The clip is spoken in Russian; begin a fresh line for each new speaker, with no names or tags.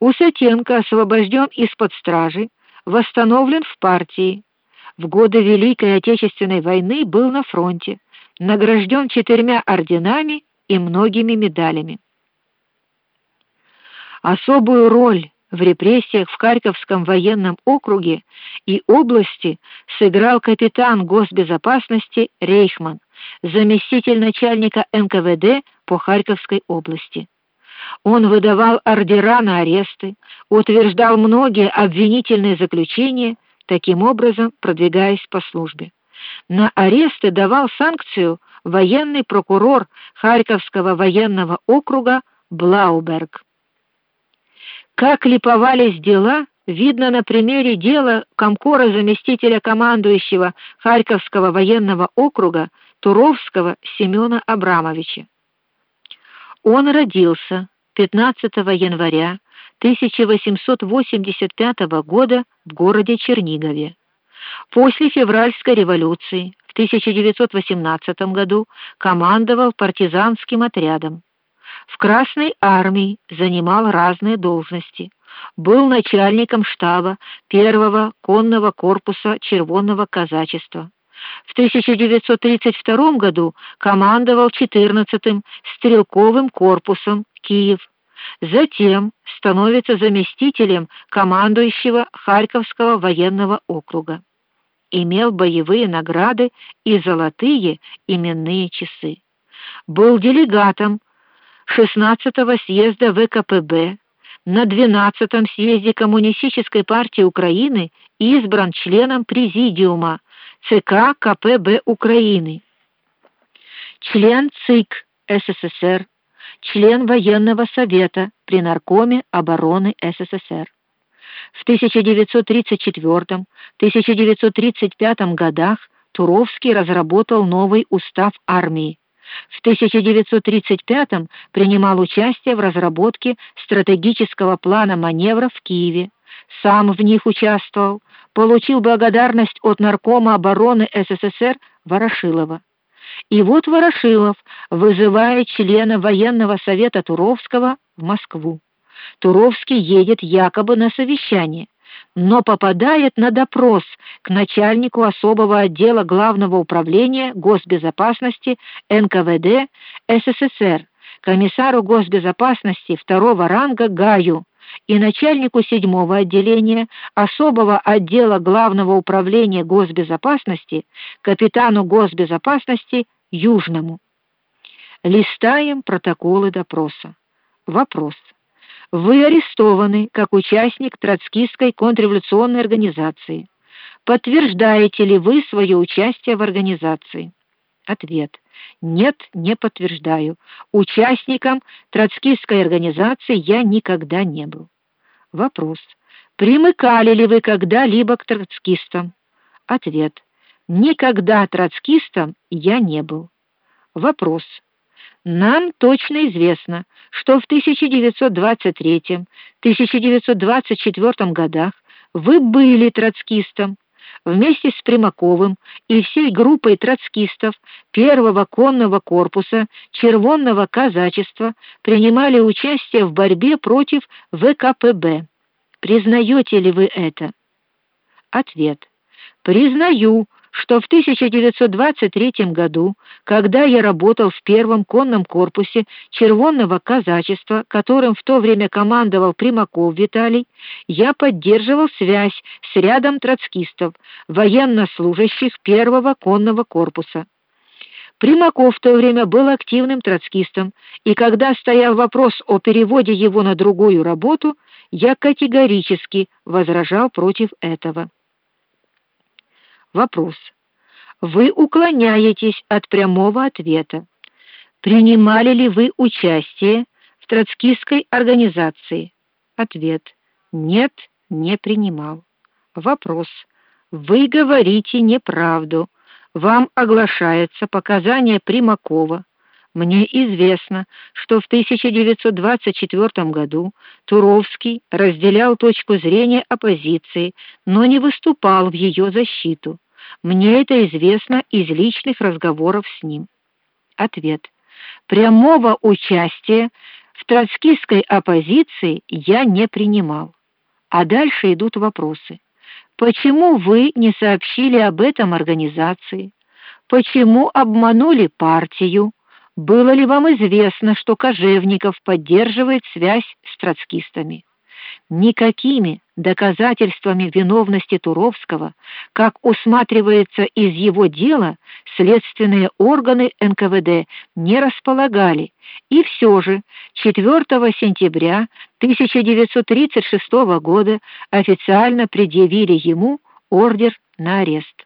Усатенко освобожден из-под стражи, восстановлен в партии. В годы Великой Отечественной войны был на фронте, награжден четырьмя орденами и многими медалями. Особую роль в репрессиях в Харьковском военном округе и области сыграл капитан госбезопасности Рейхман, заместитель начальника НКВД по Харьковской области. Он выдавал ордера на аресты, утверждал многие обвинительные заключения, таким образом продвигаясь по службе. На аресты давал санкцию военный прокурор Харьковского военного округа Блауберг. Как липовались дела, видно на примере дела комкора заместителя командующего Харьковского военного округа Туровского Семёна Абрамовича. Он родился 15 января 1885 года в городе Чернигове. После февральской революции в 1918 году командовал партизанским отрядом. В Красной армии занимал разные должности. Был начальником штаба первого конного корпуса Червонного казачества. В 1932 году командовал 14-м стрелковым корпусом Киев. Затем становится заместителем командующего Харьковского военного округа. Имел боевые награды и золотые именные часы. Был делегатом 16-го съезда ВКПБ, на 12-м съезде Коммунистической партии Украины избран членом президиума ЦК КПБ Украины. Член ЦИК СССР, член военного совета при Наркоме обороны СССР. В 1934-1935 годах Туровский разработал новый устав армии в 1935 принимал участие в разработке стратегического плана маневров в Киеве. Сам в них участвовал, получил благодарность от наркома обороны СССР Ворошилова. И вот Ворошилов вызывает члена военного совета Туровского в Москву. Туровский едет якобы на совещание но попадает на допрос к начальнику особого отдела Главного управления госбезопасности НКВД СССР, комиссару госбезопасности второго ранга Гаю и начальнику седьмого отделения особого отдела Главного управления госбезопасности капитану госбезопасности Южному. Листаем протоколы допроса. Вопрос: вы арестованы как участник троцкистской контрреволюционной организации. Подтверждаете ли вы свое участие в организации? Ответ: Нет, не подтверждаю. Участником троцкистской организации я никогда не был. Вопрос: Примыкали ли вы когда-либо к троцкистам? Ответ: Никогда троцкистом я не был. Вопрос: нам точно известно, что в 1923-1924 годах вы были троцкистом вместе с Примаковым и всей группой троцкистов первого конного корпуса Червонного казачества принимали участие в борьбе против ВКПБ. Признаете ли вы это? Ответ: Признаю, что в 1923 году, когда я работал в первом конном корпусе Червонного казачества, которым в то время командовал Примаков Виталий, я поддерживал связь с рядом троцкистов, военнослужащих первого конного корпуса. Примаков в то время был активным троцкистом, и когда стоял вопрос о переводе его на другую работу, я категорически возражал против этого. Вопрос. Вы уклоняетесь от прямого ответа. Принимали ли вы участие в троцкистской организации? Ответ. Нет, не принимал. Вопрос. Вы говорите неправду. Вам оглашается показания Примакова. Мне известно, что в 1924 году Туровский разделял точку зрения оппозиции, но не выступал в ее защиту. Мне это известно из личных разговоров с ним. Ответ. Прямого участия в троцкистской оппозиции я не принимал. А дальше идут вопросы. Почему вы не сообщили об этом организации? Почему обманули партию? Было ли вам известно, что Кожевников поддерживает связь с троцкистами? Никакими доказательствами виновности Туровского, как усматривается из его дела, следственные органы НКВД не располагали. И все же 4 сентября 1936 года официально предъявили ему ордер на арест.